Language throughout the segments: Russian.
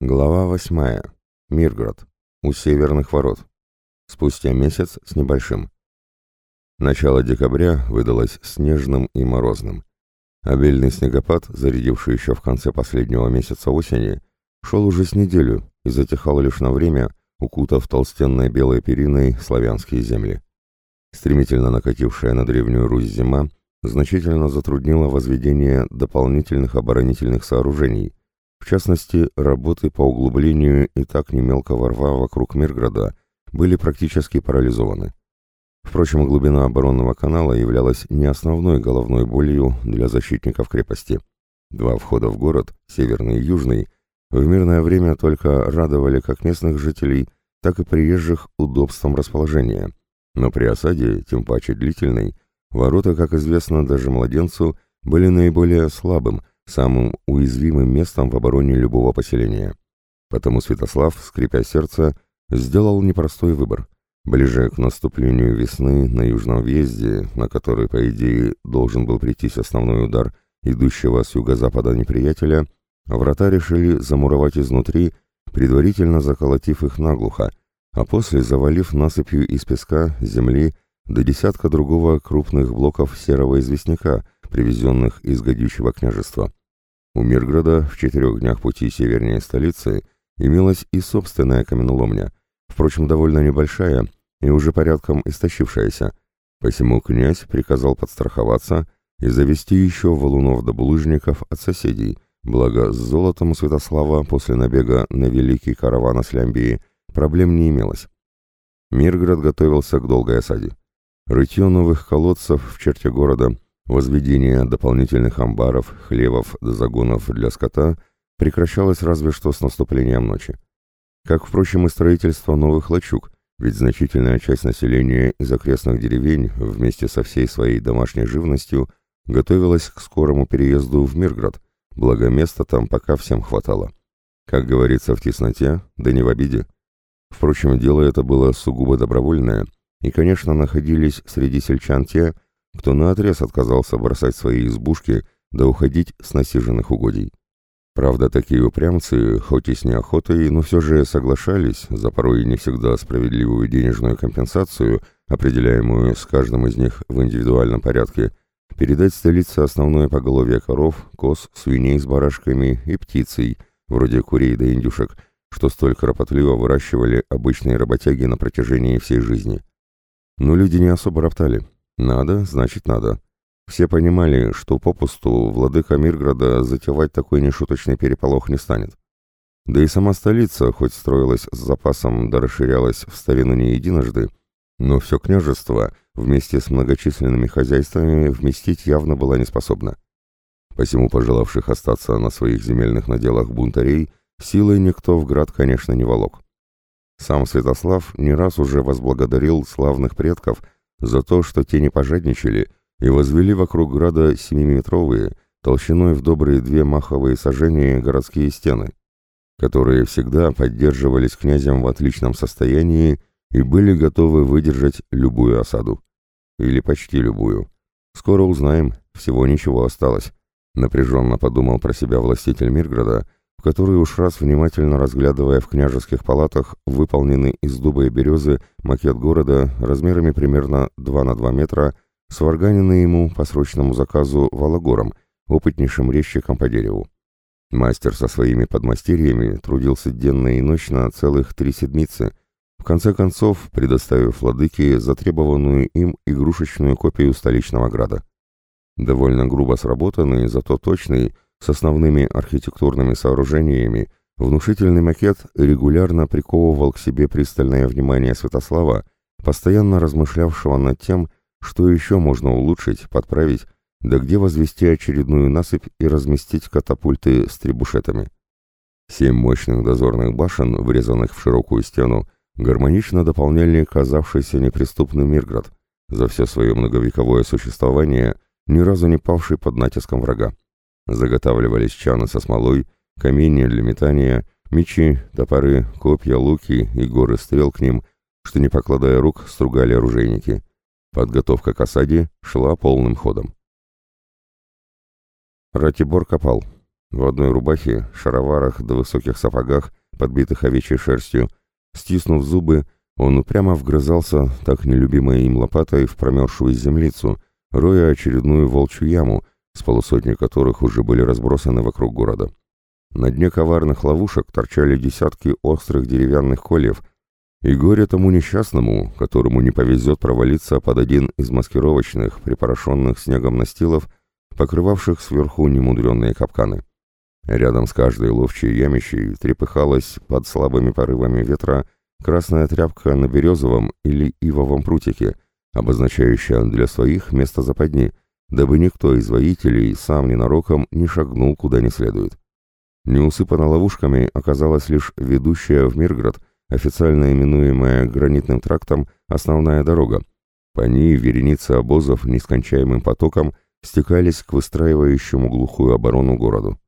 Глава восьмая. Мирград. У северных ворот. Спустя месяц с небольшим. Начало декабря выдалось снежным и морозным. Обильный снегопад, зарядивший еще в конце последнего месяца осени, шел уже с неделю и затихал лишь на время, укутав толстенной белой периной славянские земли. Стремительно накатившая на Древнюю Русь зима значительно затруднила возведение дополнительных оборонительных сооружений, в частности, работы по углублению и так немелкого рва вокруг Мирграда были практически парализованы. Впрочем, глубина оборонного канала являлась не основной головной болью для защитников крепости. Два входа в город, северный и южный, в мирное время только радовали как местных жителей, так и приезжих удобством расположения. Но при осаде, тем паче длительной, ворота, как известно даже младенцу, были наиболее слабым, самым уязвимым местом в обороне любого поселения. Потому Святослав, скрипя сердце, сделал непростой выбор. Ближе к наступлению весны на южном въезде, на который, по идее, должен был прийтись основной удар идущего с юго-запада неприятеля, врата решили замуровать изнутри, предварительно заколотив их наглухо, а после завалив насыпью из песка, земли, до десятка другого крупных блоков серого известняка, привезенных из Гадючего княжества. У Мирграда в четырех днях пути севернее столицы имелась и собственная каменоломня, впрочем, довольно небольшая и уже порядком истощившаяся, посему князь приказал подстраховаться и завести еще валунов до булыжников от соседей, благо с золотом Святослава после набега на великий караван Аслямбии проблем не имелось. Мирград готовился к долгой осаде. Рытье новых колодцев в черте города – Возведение дополнительных амбаров, хлевов до загонов для скота прекращалось разве что с наступлением ночи. Как, впрочем, и строительство новых лачуг, ведь значительная часть населения из окрестных деревень вместе со всей своей домашней живностью готовилась к скорому переезду в Мирград, благо места там пока всем хватало. Как говорится, в тесноте, да не в обиде. Впрочем, дело это было сугубо добровольное, и, конечно, находились среди сельчан те, кто наотрез отказался бросать свои избушки да уходить с насиженных угодий. Правда, такие упрямцы, хоть и с неохотой, но все же соглашались за порой не всегда справедливую денежную компенсацию, определяемую с каждым из них в индивидуальном порядке, передать столице основное поголовье коров, коз, свиней с барашками и птицей, вроде курей да индюшек, что столь кропотливо выращивали обычные работяги на протяжении всей жизни. Но люди не особо роптали, надо, значит надо. Все понимали, что попусту владыка Мирграда затевать такой нешуточный переполох не станет. Да и сама столица, хоть строилась с запасом да расширялась в старину не единожды, но все княжество вместе с многочисленными хозяйствами вместить явно была не способна. Посему пожелавших остаться на своих земельных наделах бунтарей силой никто в град, конечно, не волок. Сам Святослав не раз уже возблагодарил славных предков – за то, что те не пожадничали и возвели вокруг града семиметровые, толщиной в добрые две маховые сажения городские стены, которые всегда поддерживались князем в отличном состоянии и были готовы выдержать любую осаду. Или почти любую. Скоро узнаем, всего ничего осталось, напряженно подумал про себя властитель Мирграда, в который уж раз внимательно разглядывая в княжеских палатах выполненный из дуба и березы макет города размерами примерно 2 на 2 метра, сварганенный ему по срочному заказу Вологором, опытнейшим резчиком по дереву. Мастер со своими подмастерьями трудился денно и ночно целых три седмицы, в конце концов предоставив владыке затребованную им игрушечную копию столичного града. Довольно грубо сработанный, зато точный, с основными архитектурными сооружениями, внушительный макет регулярно приковывал к себе пристальное внимание Святослава, постоянно размышлявшего над тем, что еще можно улучшить, подправить, да где возвести очередную насыпь и разместить катапульты с трибушетами. Семь мощных дозорных башен, врезанных в широкую стену, гармонично дополняли казавшийся неприступный Мирград, за все свое многовековое существование ни разу не павший под натиском врага. Заготавливались чаны со смолой, камни для метания, мечи, топоры, копья, луки и горы стрел к ним, что, не покладая рук, стругали оружейники. Подготовка к осаде шла полным ходом. Ратибор копал. в одной рубахе, шароварах да высоких сапогах, подбитых овечьей шерстью, стиснув зубы, он упрямо вгрызался так нелюбимой им лопатой в промерзшую землицу, роя очередную волчью яму, с полусотни которых уже были разбросаны вокруг города. На дне коварных ловушек торчали десятки острых деревянных кольев, и горе тому несчастному, которому не повезет провалиться под один из маскировочных, припорошенных снегом настилов, покрывавших сверху немудренные капканы. Рядом с каждой ловчей ямищей трепыхалась под слабыми порывами ветра красная тряпка на березовом или ивовом прутике, обозначающая для своих место западни, дабы никто из воителей сам ненароком не шагнул куда не следует. Не усыпана ловушками оказалась лишь ведущая в Мирград, официально именуемая гранитным трактом, основная дорога. По ней вереницы обозов нескончаемым потоком стекались к выстраивающему глухую оборону городу.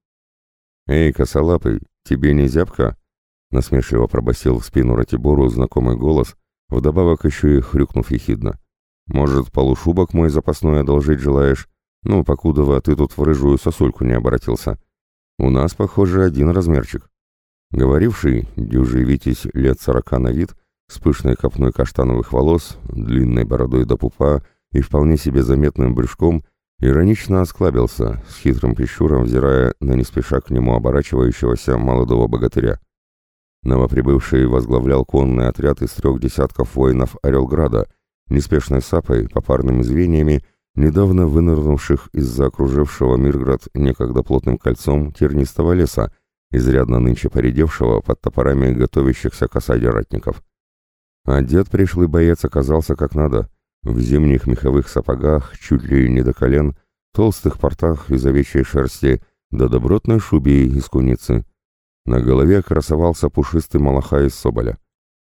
«Эй, косолапый, тебе не зябко?» — насмешливо пробасил в спину Ратибору знакомый голос, вдобавок еще и хрюкнув ехидно. «Может, полушубок мой запасной одолжить желаешь? Ну, покудова ты тут в рыжую сосульку не обратился. У нас, похоже, один размерчик». Говоривший, дюжий Витязь лет сорока на вид, с пышной копной каштановых волос, длинной бородой до пупа и вполне себе заметным брюшком, Иронично осклабился, с хитрым прищуром взирая на не спеша к нему оборачивающегося молодого богатыря. Новоприбывший возглавлял конный отряд из трех десятков воинов Орелграда, неспешной сапой, попарными звеньями, недавно вынырнувших из-за окружившего Мирград некогда плотным кольцом тернистого леса, изрядно нынче поредевшего под топорами готовящихся к осаде ратников. Одет пришлый боец оказался как надо — в зимних меховых сапогах, чуть ли не до колен, толстых портах из овечьей шерсти, да добротной шубе из куницы. На голове красовался пушистый малаха из соболя.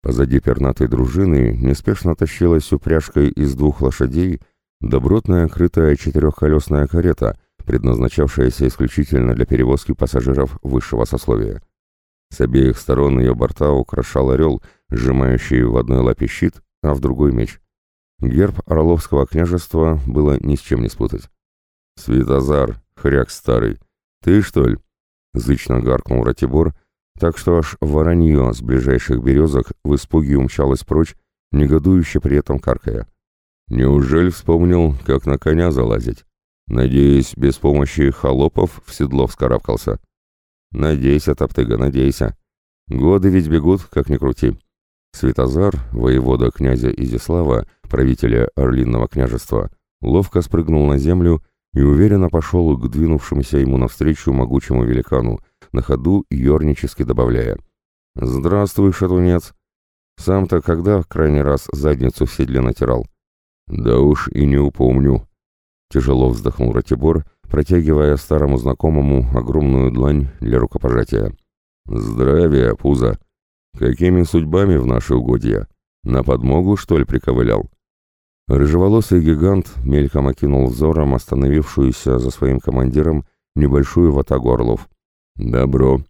Позади пернатой дружины неспешно тащилась упряжкой из двух лошадей добротная крытая четырехколесная карета, предназначавшаяся исключительно для перевозки пассажиров высшего сословия. С обеих сторон ее борта украшал орел, сжимающий в одной лапе щит, а в другой меч. Герб Орловского княжества было ни с чем не спутать. «Светозар, хряк старый, ты, что ли?» — зычно гаркнул Ратибор, так что аж воронье с ближайших березок в испуге умчалось прочь, негодующе при этом каркая. «Неужели вспомнил, как на коня залазить? Надеюсь, без помощи холопов в седло вскарабкался?» «Надейся, топтыга, надейся. Годы ведь бегут, как ни крути». Светозар, воевода князя Изяслава, правителя Орлинного княжества, ловко спрыгнул на землю и уверенно пошел к двинувшемуся ему навстречу могучему великану, на ходу ернически добавляя «Здравствуй, шатунец! Сам-то когда в крайний раз задницу в седле натирал?» «Да уж и не упомню», — тяжело вздохнул Ратибор, протягивая старому знакомому огромную длань для рукопожатия. «Здравия, пузо! Какими судьбами в наши угодья? На подмогу, что ли, приковылял?» Рыжеволосый гигант мельком окинул взором остановившуюся за своим командиром небольшую ватагу орлов. «Добро.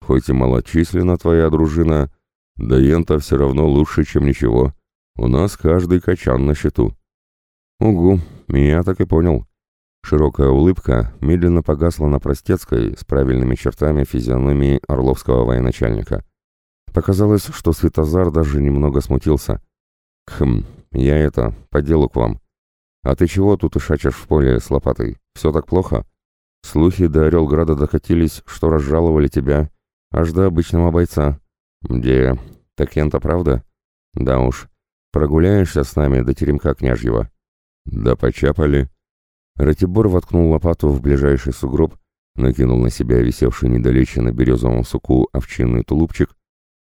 Хоть и малочисленна твоя дружина, да ента все равно лучше, чем ничего. У нас каждый качан на счету». «Угу, меня так и понял». Широкая улыбка медленно погасла на простецкой с правильными чертами физиономии орловского военачальника. Показалось, что Светозар даже немного смутился. «Хм, я это, по делу к вам. А ты чего тут ишачишь в поле с лопатой? Все так плохо? Слухи до Орелграда докатились, что разжаловали тебя, аж до обычного бойца. Где? Так ента правда? Да уж. Прогуляешься с нами до теремка княжьего? Да почапали. Ратибор воткнул лопату в ближайший сугроб, накинул на себя висевший недалече на березовом суку овчинный тулупчик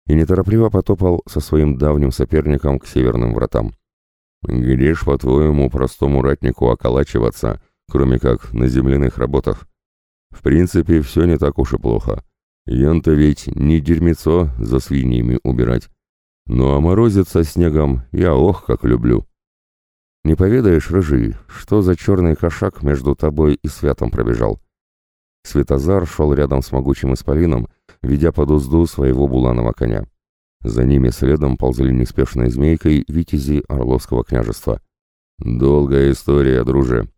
и неторопливо потопал со своим давним соперником к северным вратам. Где ж, по-твоему, простому ратнику околачиваться, кроме как на земляных работах? В принципе, все не так уж и плохо. Ян-то ведь не дерьмецо за свиньями убирать. Ну а морозиться снегом я ох как люблю. Не поведаешь, рыжий, что за черный кошак между тобой и святом пробежал? Светозар шел рядом с могучим исполином, ведя под узду своего буланого коня. За ними следом ползли неспешной змейкой витязи Орловского княжества. «Долгая история, друже.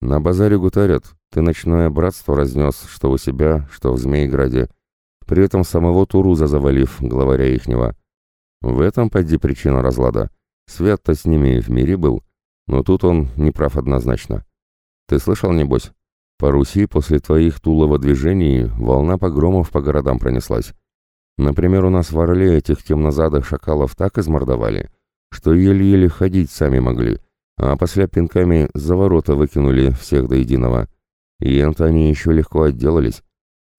На базаре гутарят, ты ночное братство разнес, что у себя, что в Змеиграде, при этом самого Туруза завалив, главаря ихнего. В этом, поди, причина разлада. Свят-то с ними в мире был, но тут он не прав однозначно. Ты слышал, небось? По Руси после твоих Тулова движений волна погромов по городам пронеслась. Например, у нас в Орле этих темнозадых шакалов так измордовали, что еле-еле ходить сами могли, а после пинками за ворота выкинули всех до единого. И это они еще легко отделались.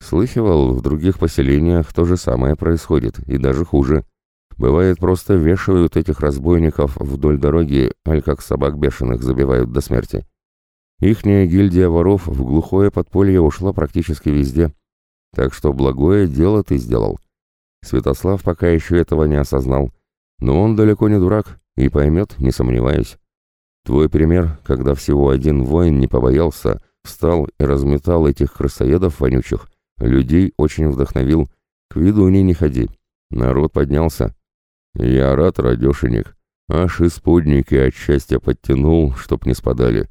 Слыхивал, в других поселениях то же самое происходит, и даже хуже. Бывает, просто вешают этих разбойников вдоль дороги, аль как собак бешеных забивают до смерти. Ихняя гильдия воров в глухое подполье ушла практически везде. Так что благое дело ты сделал. Святослав пока еще этого не осознал. Но он далеко не дурак и поймет, не сомневаюсь. Твой пример, когда всего один воин не побоялся, встал и разметал этих крысоедов вонючих, людей очень вдохновил. К виду не не ходи. Народ поднялся. Я рад, радешенек. Аж исподники от счастья подтянул, чтоб не спадали.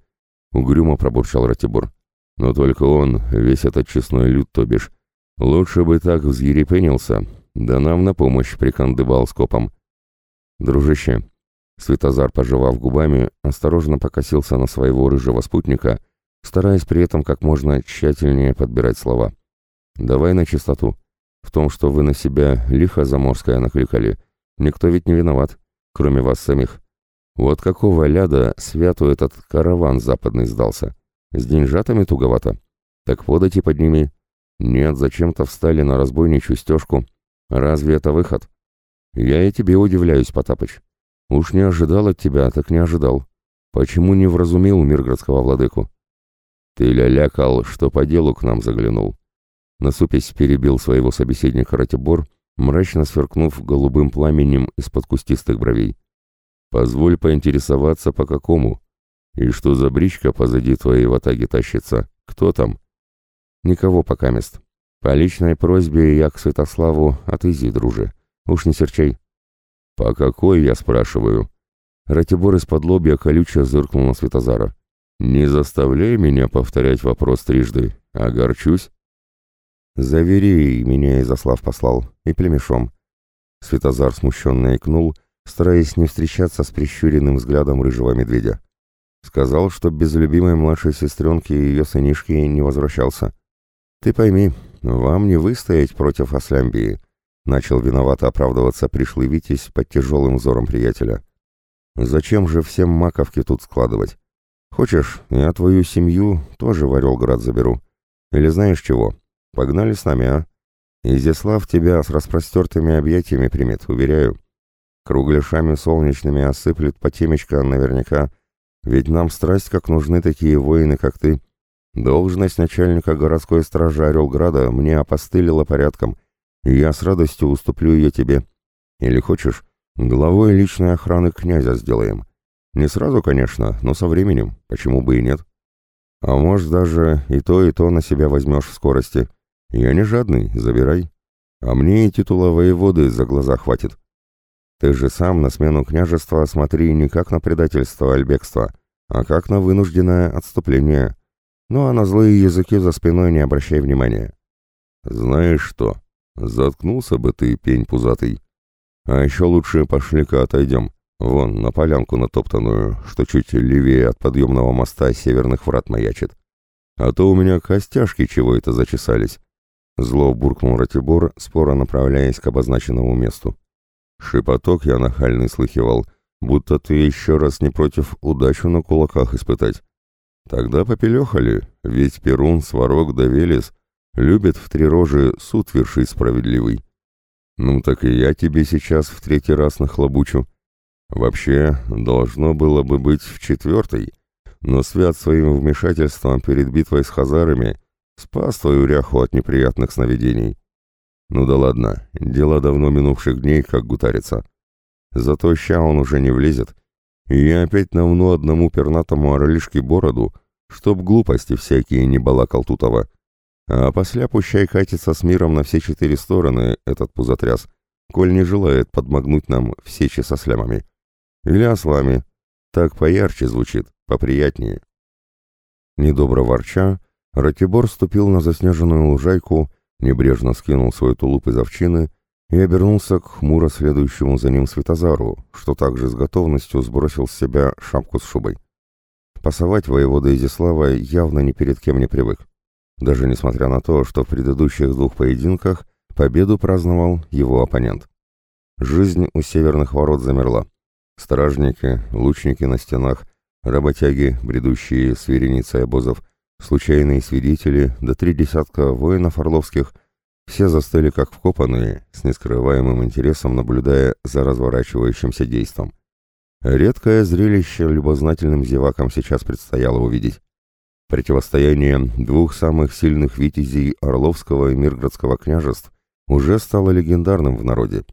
Угрюмо пробурчал Ратибор. Но только он, весь этот честной люд, то бишь. Лучше бы так взъерепенился, да нам на помощь прикандыбал скопом. Дружище, Светозар, пожевав губами, осторожно покосился на своего рыжего спутника, стараясь при этом как можно тщательнее подбирать слова. «Давай на чистоту. В том, что вы на себя лихо заморское накликали, никто ведь не виноват, кроме вас самих. Вот какого ляда святу этот караван западный сдался? С деньжатами туговато? Так подати подними. Нет, зачем-то встали на разбойничью стежку. Разве это выход? Я и тебе удивляюсь, Потапыч. Уж не ожидал от тебя, так не ожидал. Почему не вразумил миргородского владыку? Ты лялякал, что по делу к нам заглянул. Насупясь перебил своего собеседника Ратибор, мрачно сверкнув голубым пламенем из-под кустистых бровей. Позволь поинтересоваться, по какому? И что за бричка позади твоей ватаги тащится? Кто там? Никого пока мест. По личной просьбе я к Святославу отызи, друже. Уж не серчай. По какой, я спрашиваю? Ратибор из-под лобья колюче зыркнул на Светозара. Не заставляй меня повторять вопрос трижды. Огорчусь. Завери, меня Изослав послал, и племешом. Светозар смущенно икнул, стараясь не встречаться с прищуренным взглядом рыжего медведя. Сказал, что без любимой младшей сестренки и ее сынишки не возвращался. «Ты пойми, вам не выстоять против Аслямбии», — начал виновато оправдываться пришлый Витязь под тяжелым взором приятеля. «Зачем же всем маковки тут складывать? Хочешь, я твою семью тоже в Орелград заберу. Или знаешь чего? Погнали с нами, а? Изяслав тебя с распростертыми объятиями примет, уверяю. Кругляшами солнечными осыплет по темечко наверняка, ведь нам страсть как нужны такие воины, как ты. Должность начальника городской стражи Орелграда мне опостылила порядком, я с радостью уступлю ее тебе. Или хочешь, главой личной охраны князя сделаем. Не сразу, конечно, но со временем, почему бы и нет. А может, даже и то, и то на себя возьмешь в скорости. Я не жадный, забирай. А мне и титула воеводы за глаза хватит. Ты же сам на смену княжества смотри не как на предательство аль бегство, а как на вынужденное отступление. Ну а на злые языки за спиной не обращай внимания. Знаешь что, заткнулся бы ты, пень пузатый. А еще лучше пошли-ка отойдем. Вон, на полянку натоптанную, что чуть левее от подъемного моста северных врат маячит. А то у меня костяшки чего это зачесались. Зло буркнул Ратибор, споро направляясь к обозначенному месту. Шепоток я нахальный слыхивал, будто ты еще раз не против удачу на кулаках испытать. Тогда попелехали, ведь Перун, Сварог да Велес любят в три рожи суд вершить справедливый. Ну так и я тебе сейчас в третий раз нахлобучу. Вообще, должно было бы быть в четвертой, но Свят своим вмешательством перед битвой с хазарами спас твою ряху от неприятных сновидений. Ну да ладно, дела давно минувших дней, как гутарится. Зато ща он уже не влезет, и я опять навну одному пернатому орлишке бороду, чтоб глупости всякие не балакал Тутова. А после пущай катится с миром на все четыре стороны этот пузотряс, коль не желает подмогнуть нам в сече со слямами. Или ослами. Так поярче звучит, поприятнее. Недобро ворча, Ратибор ступил на заснеженную лужайку, небрежно скинул свой тулуп из овчины и обернулся к хмуро следующему за ним Светозару, что также с готовностью сбросил с себя шапку с шубой. Пасовать воевода Изяслава явно ни перед кем не привык. Даже несмотря на то, что в предыдущих двух поединках победу праздновал его оппонент. Жизнь у северных ворот замерла. Стражники, лучники на стенах, работяги, бредущие с вереницей обозов, случайные свидетели, до да три десятка воинов орловских — все застыли как вкопанные, с нескрываемым интересом наблюдая за разворачивающимся действом. Редкое зрелище любознательным зевакам сейчас предстояло увидеть. Противостояние двух самых сильных витязей Орловского и Мирградского княжеств уже стало легендарным в народе.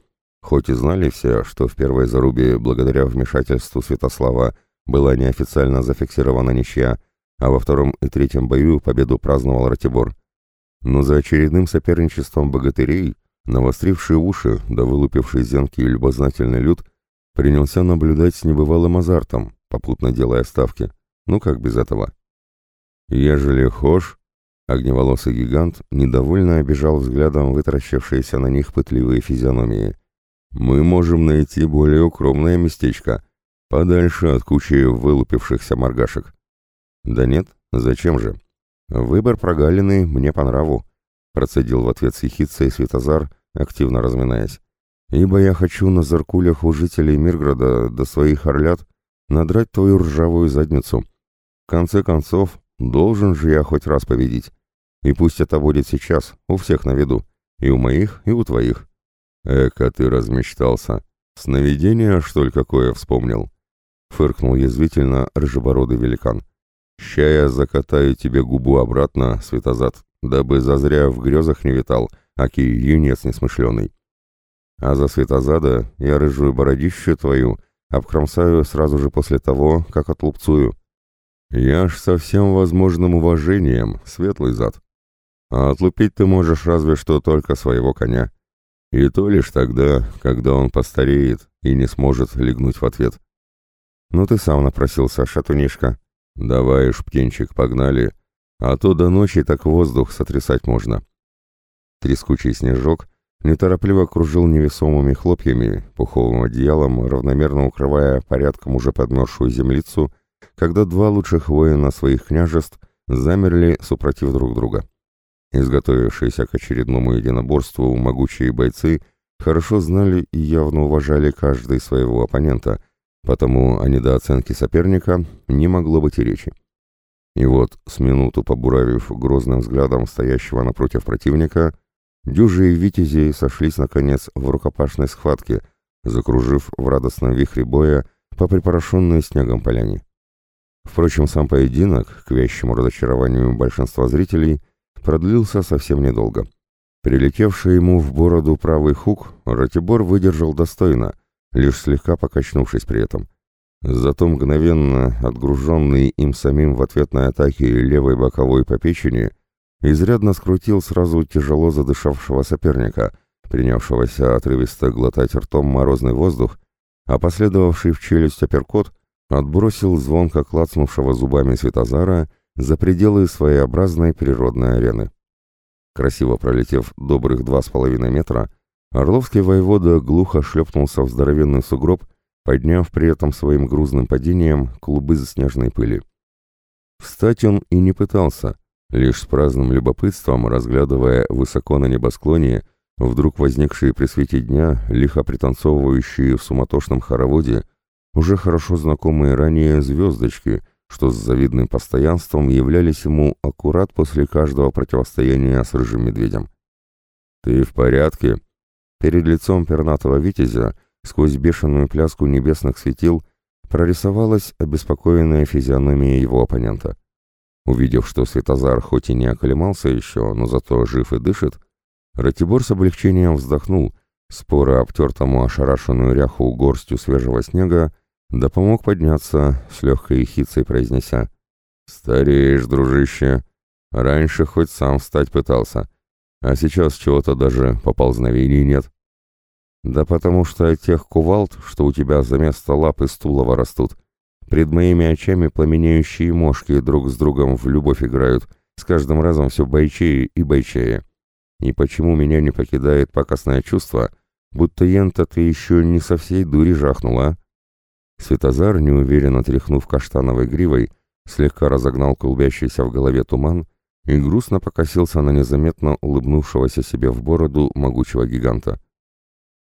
Хоть и знали все, что в первой зарубе, благодаря вмешательству Святослава, была неофициально зафиксирована ничья, а во втором и третьем бою победу праздновал Ратибор. Но за очередным соперничеством богатырей, навостривший уши да вылупивший зенки и любознательный люд, принялся наблюдать с небывалым азартом, попутно делая ставки. Ну как без этого? Ежели хошь, огневолосый гигант недовольно обижал взглядом вытаращившиеся на них пытливые физиономии. Мы можем найти более укромное местечко, подальше от кучи вылупившихся моргашек. Да нет, зачем же? «Выбор прогалины мне по нраву», — процедил в ответ Сихица и Светозар, активно разминаясь. «Ибо я хочу на заркулях у жителей Мирграда до своих орлят надрать твою ржавую задницу. В конце концов, должен же я хоть раз победить. И пусть это будет сейчас, у всех на виду, и у моих, и у твоих». «Эка ты размечтался. Сновидение, что ли, какое вспомнил?» — фыркнул язвительно рыжебородый великан. Ща я закатаю тебе губу обратно, Светозад, дабы зазря в грезах не витал, аки юнец несмышленый. А за Светозада я рыжую бородищу твою обкромсаю сразу же после того, как отлупцую. Я ж со всем возможным уважением, светлый зад. А отлупить ты можешь разве что только своего коня. И то лишь тогда, когда он постареет и не сможет легнуть в ответ. Ну ты сам напросился, шатунишка. «Давай, уж птенчик, погнали, а то до ночи так воздух сотрясать можно». Трескучий снежок неторопливо кружил невесомыми хлопьями, пуховым одеялом, равномерно укрывая порядком уже подмерзшую землицу, когда два лучших воина своих княжеств замерли, супротив друг друга. Изготовившиеся к очередному единоборству могучие бойцы хорошо знали и явно уважали каждый своего оппонента — потому о недооценке соперника не могло быть и речи. И вот, с минуту побуравив грозным взглядом стоящего напротив противника, дюжи и витязи сошлись, наконец, в рукопашной схватке, закружив в радостном вихре боя по припорошенной снегом поляне. Впрочем, сам поединок, к вящему разочарованию большинства зрителей, продлился совсем недолго. Прилетевший ему в бороду правый хук, Ратибор выдержал достойно, лишь слегка покачнувшись при этом. Зато мгновенно отгруженный им самим в ответной атаке левой боковой по печени изрядно скрутил сразу тяжело задышавшего соперника, принявшегося отрывисто глотать ртом морозный воздух, а последовавший в челюсть апперкот отбросил звонко клацнувшего зубами Светозара за пределы своеобразной природной арены. Красиво пролетев добрых два с половиной метра, Орловский воевода глухо шлепнулся в здоровенный сугроб, подняв при этом своим грузным падением клубы заснеженной пыли. Встать он и не пытался, лишь с праздным любопытством, разглядывая высоко на небосклоне вдруг возникшие при свете дня, лихо пританцовывающие в суматошном хороводе, уже хорошо знакомые ранее звездочки, что с завидным постоянством являлись ему аккурат после каждого противостояния с рыжим медведем. «Ты в порядке?» Перед лицом пернатого витязя, сквозь бешеную пляску небесных светил, прорисовалась обеспокоенная физиономия его оппонента. Увидев, что Светозар хоть и не оклемался еще, но зато жив и дышит, Ратибор с облегчением вздохнул, споро обтертому ошарашенную ряху горстью свежего снега, да помог подняться, с легкой ехицей произнеся. «Стареешь, дружище. Раньше хоть сам встать пытался, а сейчас чего-то даже поползновений нет. Да потому что тех кувалд, что у тебя за место лап из растут, пред моими очами пламенеющие мошки друг с другом в любовь играют, с каждым разом все бойчее и бойчее. И почему меня не покидает пакостное чувство, будто ента ты еще не со всей дури жахнула, Светозар, неуверенно тряхнув каштановой гривой, слегка разогнал клубящийся в голове туман и грустно покосился на незаметно улыбнувшегося себе в бороду могучего гиганта.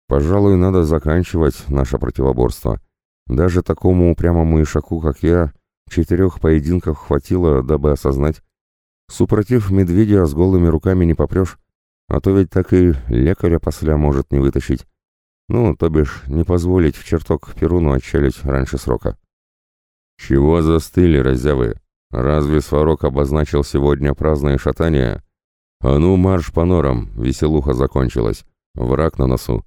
«Пожалуй, надо заканчивать наше противоборство. Даже такому упрямому ишаку, как я, четырех поединков хватило, дабы осознать. Супротив медведя с голыми руками не попрешь, а то ведь так и лекаря после может не вытащить. Ну, то бишь, не позволить в чертог Перуну отчалить раньше срока. «Чего застыли, разявы? Разве Сварог обозначил сегодня праздное шатание? А ну, марш по норам, веселуха закончилась. Враг на носу».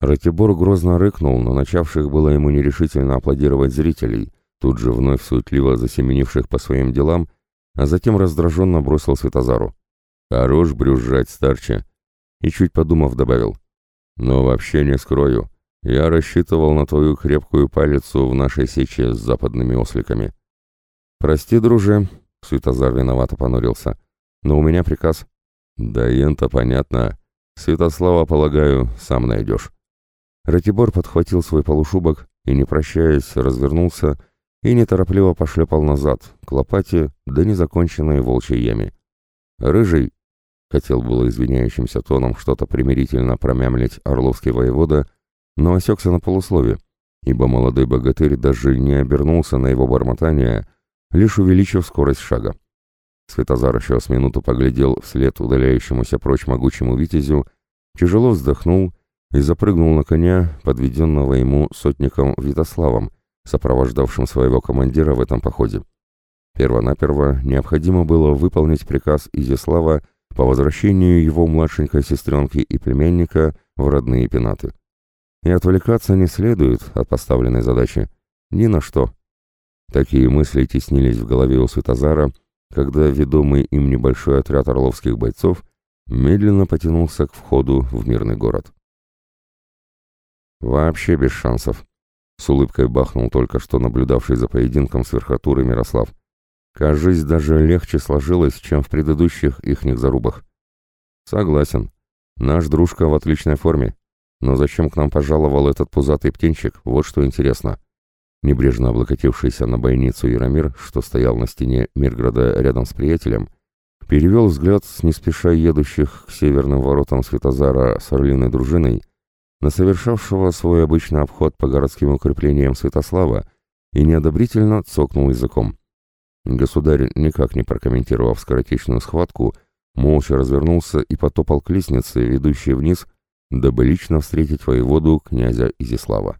Ратибор грозно рыкнул на начавших было ему нерешительно аплодировать зрителей, тут же вновь суетливо засеменивших по своим делам, а затем раздраженно бросил Светозару. «Хорош брюзжать, старче!» И чуть подумав добавил. Но вообще не скрою, я рассчитывал на твою крепкую палицу в нашей сече с западными осликами. Прости, друже, Святозар виновато понурился, но у меня приказ. Да ента понятно. Святослава, полагаю, сам найдешь. Ратибор подхватил свой полушубок и, не прощаясь, развернулся и неторопливо пошлепал назад, к лопате, да незаконченной волчьей яме. Рыжий, Хотел было извиняющимся тоном что-то примирительно промямлить орловский воевода, но осекся на полуслове, ибо молодой богатырь даже не обернулся на его бормотание, лишь увеличив скорость шага. Светозар еще с минуту поглядел вслед удаляющемуся прочь могучему витязю, тяжело вздохнул и запрыгнул на коня, подведенного ему сотником Витославом, сопровождавшим своего командира в этом походе. Первонаперво необходимо было выполнить приказ Изяслава по возвращению его младшенькой сестренки и племянника в родные пенаты. И отвлекаться не следует от поставленной задачи ни на что. Такие мысли теснились в голове у Светозара, когда ведомый им небольшой отряд орловских бойцов медленно потянулся к входу в мирный город. Вообще без шансов. С улыбкой бахнул только что наблюдавший за поединком с верхотурой Мирослав. Кажись, даже легче сложилось, чем в предыдущих ихних зарубах. Согласен. Наш дружка в отличной форме. Но зачем к нам пожаловал этот пузатый птенчик, вот что интересно. Небрежно облокотившийся на бойницу Яромир, что стоял на стене Мирграда рядом с приятелем, перевел взгляд с не спеша едущих к северным воротам Светозара с орлиной дружиной на совершавшего свой обычный обход по городским укреплениям Святослава и неодобрительно цокнул языком. Государь, никак не прокомментировав скоротечную схватку, молча развернулся и потопал к лестнице, ведущей вниз, дабы лично встретить воеводу князя Изислава.